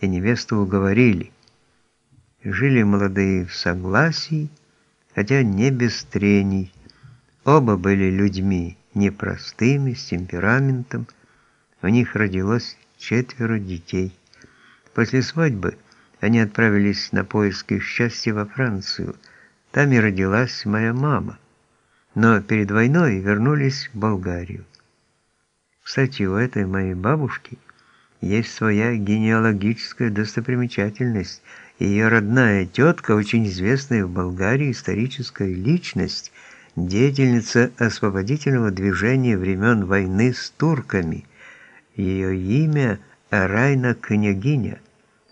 и невесту уговорили. Жили молодые в согласии, хотя не без трений. Оба были людьми непростыми, с темпераментом. У них родилось четверо детей. После свадьбы они отправились на поиски счастья во Францию. Там и родилась моя мама. Но перед войной вернулись в Болгарию. Кстати, у этой моей бабушки есть своя генеалогическая достопримечательность. Ее родная тетка, очень известная в Болгарии историческая личность, деятельница освободительного движения времен войны с турками. Ее имя Райна Княгиня.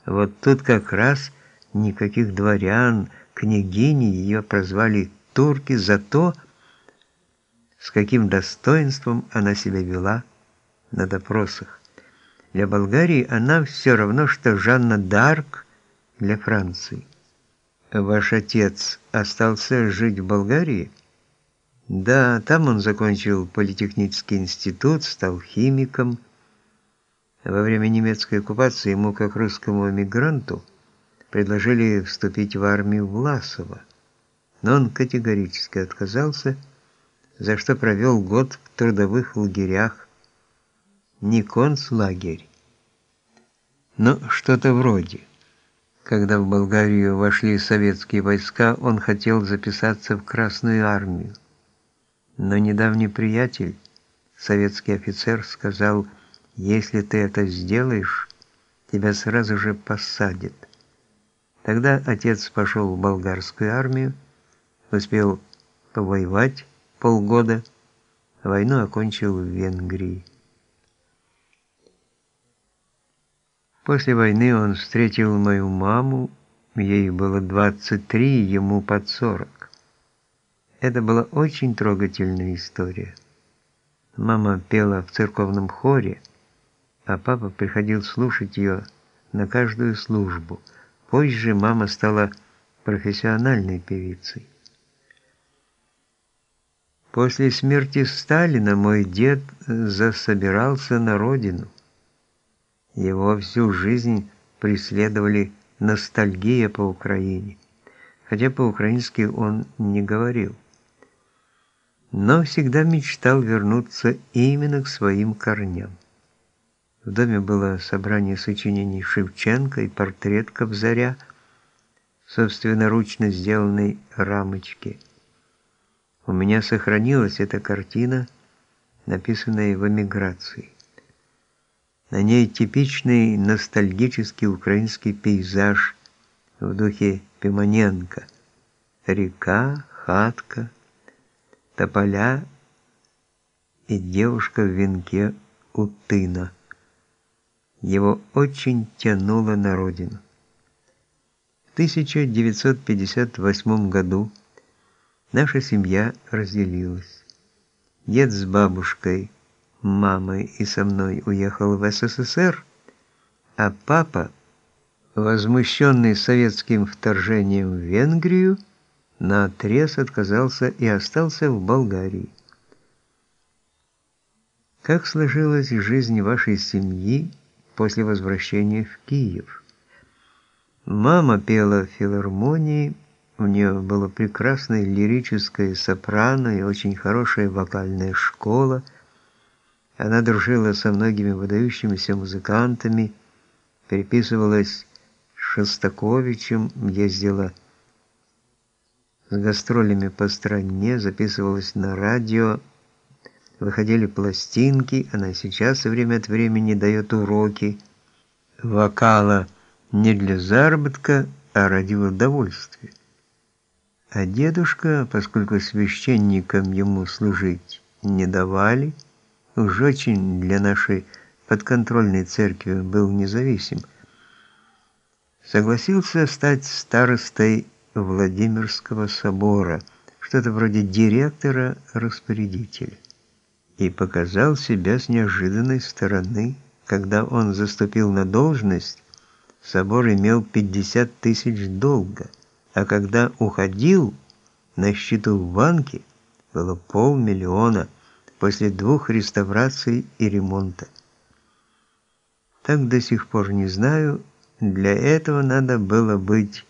Вот тут как раз никаких дворян, княгини ее прозвали турки за то, с каким достоинством она себя вела на допросах. Для Болгарии она все равно, что Жанна Д'Арк для Франции. Ваш отец остался жить в Болгарии? Да, там он закончил политехнический институт, стал химиком, во время немецкой оккупации ему, как русскому эмигранту, предложили вступить в армию Власова, но он категорически отказался, за что провел год в трудовых лагерях, не концлагерь, но что-то вроде. Когда в Болгарию вошли советские войска, он хотел записаться в Красную армию. Но недавний приятель, советский офицер, сказал если ты это сделаешь, тебя сразу же посадят. Тогда отец пошел в болгарскую армию, успел повоевать полгода, войну окончил в Венгрии. После войны он встретил мою маму, ей было 23, ему под 40. Это была очень трогательная история. Мама пела в церковном хоре, а папа приходил слушать ее на каждую службу. Позже мама стала профессиональной певицей. После смерти Сталина мой дед засобирался на родину. Его всю жизнь преследовали ностальгия по Украине, хотя по-украински он не говорил. Но всегда мечтал вернуться именно к своим корням. В доме было собрание сочинений Шевченко и портрет Кобзаря собственноручно сделанной рамочке. У меня сохранилась эта картина, написанная в эмиграции. На ней типичный ностальгический украинский пейзаж в духе Пимоненко. Река, хатка, тополя и девушка в венке у тына. Его очень тянуло на родину. В 1958 году наша семья разделилась. Дед с бабушкой, мамой и со мной уехал в СССР, а папа, возмущенный советским вторжением в Венгрию, наотрез отказался и остался в Болгарии. Как сложилась жизнь вашей семьи после возвращения в Киев. Мама пела в филармонии, у нее было прекрасное лирическое сопрано и очень хорошая вокальная школа. Она дружила со многими выдающимися музыкантами, переписывалась с Шостаковичем, ездила с гастролями по стране, записывалась на радио, выходили пластинки, она сейчас время от времени дает уроки вокала не для заработка, а ради удовольствия. А дедушка, поскольку священникам ему служить не давали, уж очень для нашей подконтрольной церкви был независим, согласился стать старостой Владимирского собора, что-то вроде директора-распорядителя и показал себя с неожиданной стороны. Когда он заступил на должность, собор имел 50 тысяч долга, а когда уходил, на счету в банке было полмиллиона после двух реставраций и ремонта. Так до сих пор не знаю, Для этого надо было быть